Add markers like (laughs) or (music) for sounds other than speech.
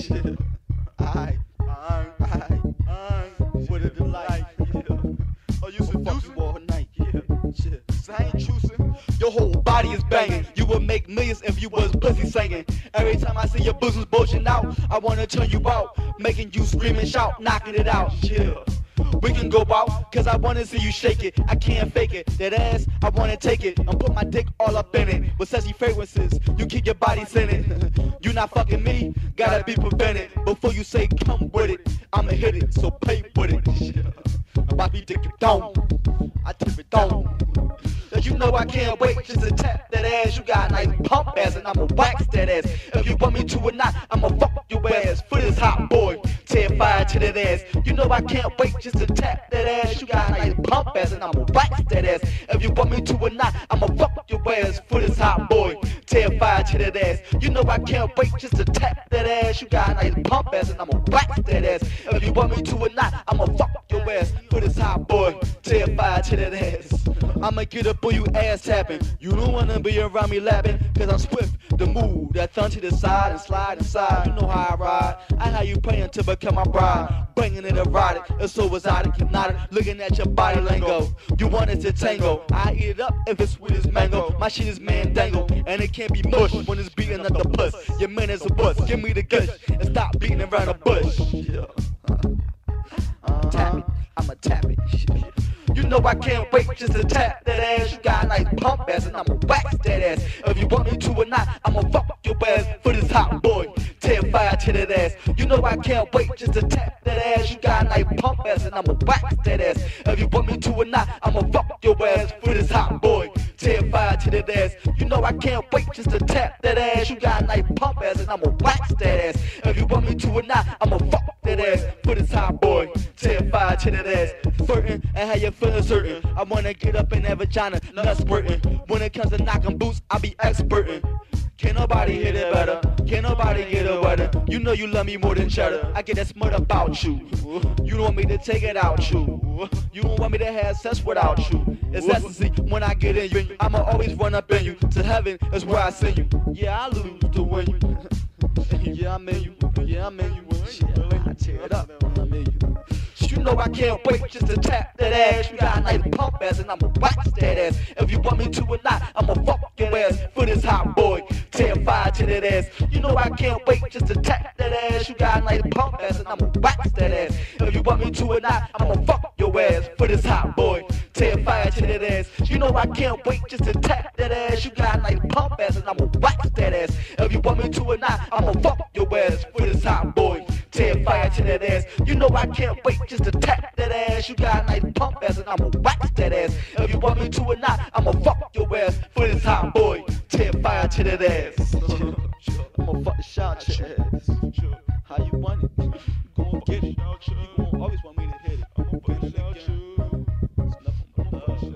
Shit. I, I, I, I, what a delight. Yeah. Oh, you seducing? all night. Yeah. Shit. I ain't choosing. Your whole body is banging. You would make millions if you was pussy singing. Every time I see your bosoms bulging out, I wanna turn you out, making you scream and shout, knocking it out. Yeah. We can go out, cause I wanna see you shake it. I can't fake it. That ass, I wanna take it. And put my dick all up in it. With sexy fragrances, you keep your body scented. Not fucking me, gotta be prevented. Before you say come with it, I'ma hit it, so pay with it. Bobby dick it down, I tip it down. Cause you know I can't wait just to tap that ass. You got a nice pump ass and I'ma wax that ass. If you want me to or not, I'ma fuck your ass for this hot boy. Fire to that ass. You know I can't wait just to tap that ass. You got a nice pump ass and I'ma wax that ass. If you want me to or not, I'ma fuck your ass for this hot boy. Fire to that ass. You know I can't wait just to tap that ass. You got a nice pump ass and I'ma wax that ass. If you want me to or not, I'ma fuck your ass for this hot boy. Fire to that ass. I'ma get up on you ass tapping. You don't wanna be around me lapping, cause I'm swift. The move that thumb to the side and slide inside. You know how I ride. I how you praying to become my bride. Bringing it erotic, it's so exotic, hypnotic. Looking at your body lingo. You want it to tango. I eat it up if it's sweet as mango. My shit is mandango, and it can't be mush when it's beating up the puss. Your man is a bus. Give me the gush and stop beating around the bush. Yeah. Tap it, I'ma tap it. You know I can't wait just to tap that ass. You got a nice pump ass, and I'ma wax that ass. If you want I'ma fuck your ass for this hot boy. Fire to that ass. You know I can't wait just to tap that ass. You got nice pump ass, and I'ma wax that ass. If you want me to or not, I'ma fuck your ass for this hot boy. Fire to that ass. You know I can't wait just to tap that ass. You got nice pump ass, and I'ma wax that ass. If you want me to or not, I'ma fuck that ass for this hot boy. Fire to that ass. Flirting and how you feeling certain. I wanna get up in that vagina, nut squirting. When it comes to knocking boots, I be expertin'. Can't nobody hit it better. Can't nobody get it wetter. You know you love me more than cheddar. I get that smart about you. You don't want me to take it out you. You don't want me to have sex without you. It's ecstasy when I get in you. I'ma always run up in you. To heaven is where I send you. Yeah, I lose to win you. (laughs) yeah, I'm in you. Yeah, I'm in you. Yeah, I tear it up. I'm in you. You know I can't wait just to tap that ass. You got a nice pump ass and I'ma wax that ass. If you want me to or not, I'ma fuck your ass for this hot boy. To that ass. You know I can't wait just to tap that ass. You got a nice pump ass and I'ma wax that ass. If you want me to or not, I'ma fuck your ass for this hot boy. Ten fire to that ass. You know I can't wait just to tap that ass. You got a nice pump ass and I'ma wax that ass. If you want me to or not, I'ma fuck your ass for this hot boy. Ten fire to that ass. You know I can't wait just to tap that ass. You got a nice pump ass and I'ma wax that ass. If you want me to or not, I'ma fuck your ass for this hot boy. Ten fire to that ass. get it. You always want me to hit it. I'm gon' put it again. It's nothing but love.